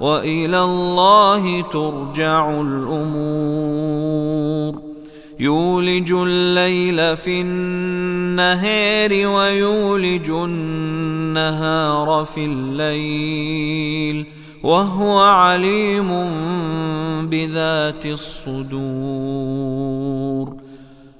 وإلى الله ترجع الأمور. يولج الليل في النهار ويولج النهار في الليل وهو عليم بذات الصدور.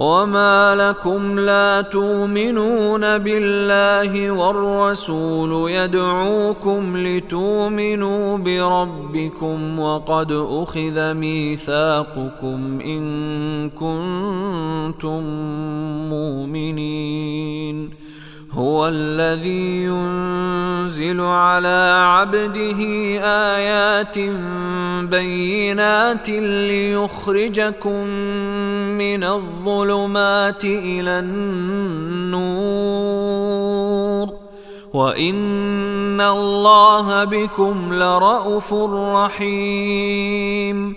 وما لكم لا تؤمنون بالله والرسول يدعوكم لتؤمنوا بربكم وقد اخذ ميثاقكم ان كنتم مؤمنين هو الذي ينزل على عبده آيات بينات ليخرجكم من الظلمات إلى النور. وإن الله بكم لرءوف رحيم.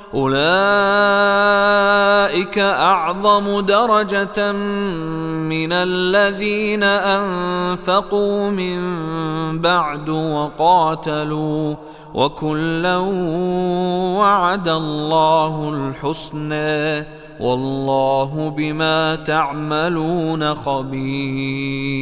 أولئك أعظم درجة من الذين أنفقوا من بعد وقاتلوا وكلا وعد الله الحسنى والله بما تعملون خبير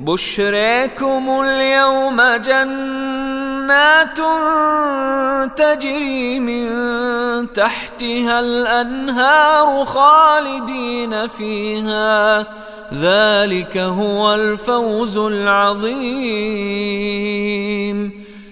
بشريكم اليوم جنات تجري من تحتها الأنهار خالدين فيها. ذلك هو الفوز العظيم.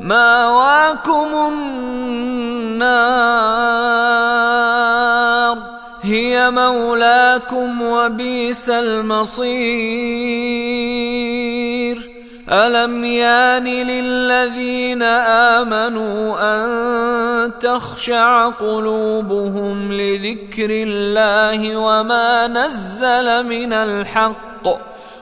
ماواكم النار. هي مولاكم وبئس المصير. ألم يان للذين آمنوا أن تخشع قلوبهم لذكر الله وما نزل من الحق؟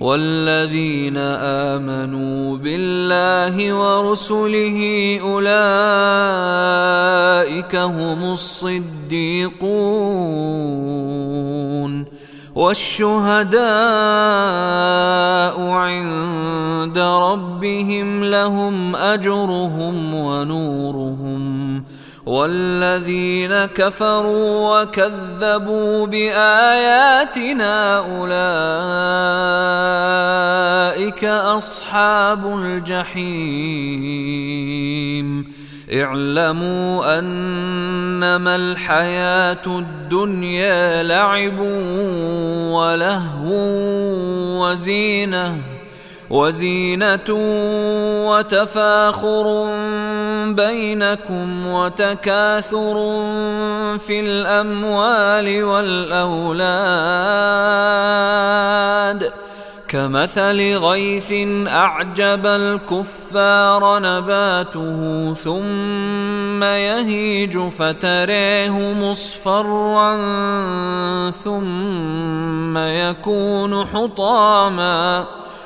والذين آمنوا بالله ورسله أولئك هم الصديقون والشهداء عند ربهم لهم أجرهم ونورهم والذين كفروا وكذبوا بآياتنا أولئك أصحاب الجحيم. اعلموا أنما الحياة الدنيا لعب ولهو وزينة. وزينة وتفاخر بينكم وتكاثر في الأموال والأولاد. كمثل غيث أعجب الكفار نباته ثم يهيج فتريه مصفرا ثم يكون حطاما.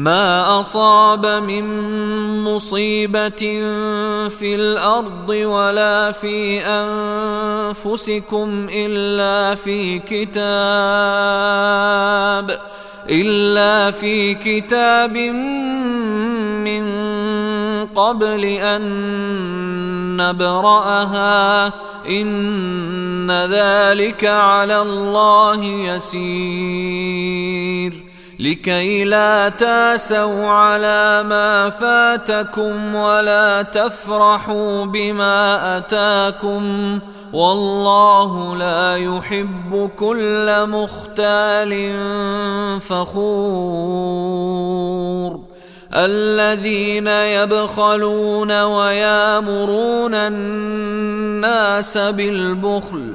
ما اصاب من مصيبه في الأرض ولا في انفسكم الا في كتاب الا في كتاب من قبل ان نبراها ان ذلك على الله يسير لكي لا تاسوا على ما فاتكم ولا تفرحوا بما أتاكم والله لا يحب كل مختال فخور الذين يبخلون ويامرون الناس بالبخل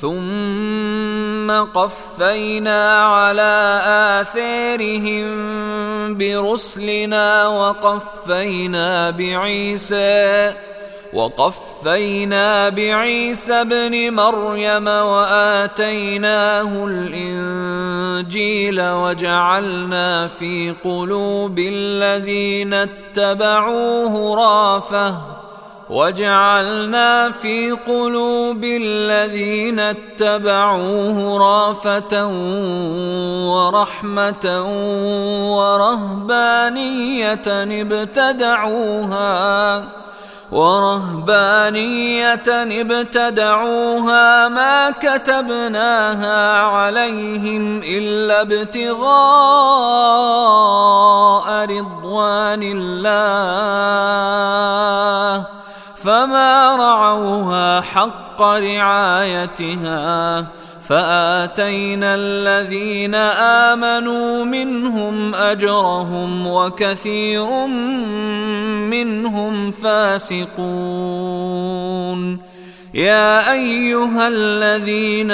ثم قفينا على آثارهم برسلنا وقفينا بعيسى وقفينا بعيسى ابن مريم وآتيناه الإنجيل وجعلنا في قلوب الذين اتبعوه رافة. وجعلنا في قلوب الذين اتبعوه رافة ورحمة ورهبانية ابتدعوها ورهبانية ابتدعوها ما كتبناها عليهم إلا ابتغاء رضوان الله فما رعوها حق رعايتها فاتينا الذين امنوا منهم اجرهم وكثير منهم فاسقون يا ايها الذين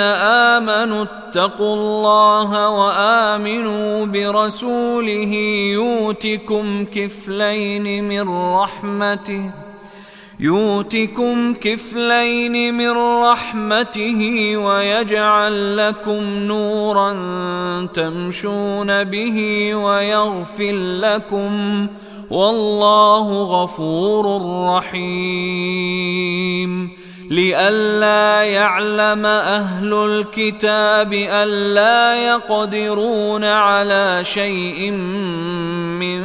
امنوا اتقوا الله وامنوا برسوله يؤتكم كفلين من رحمته يؤتكم كفلين من رحمته ويجعل لكم نورا تمشون به ويغفر لكم والله غفور رحيم. لئلا يعلم أهل الكتاب ألا يقدرون على شيء من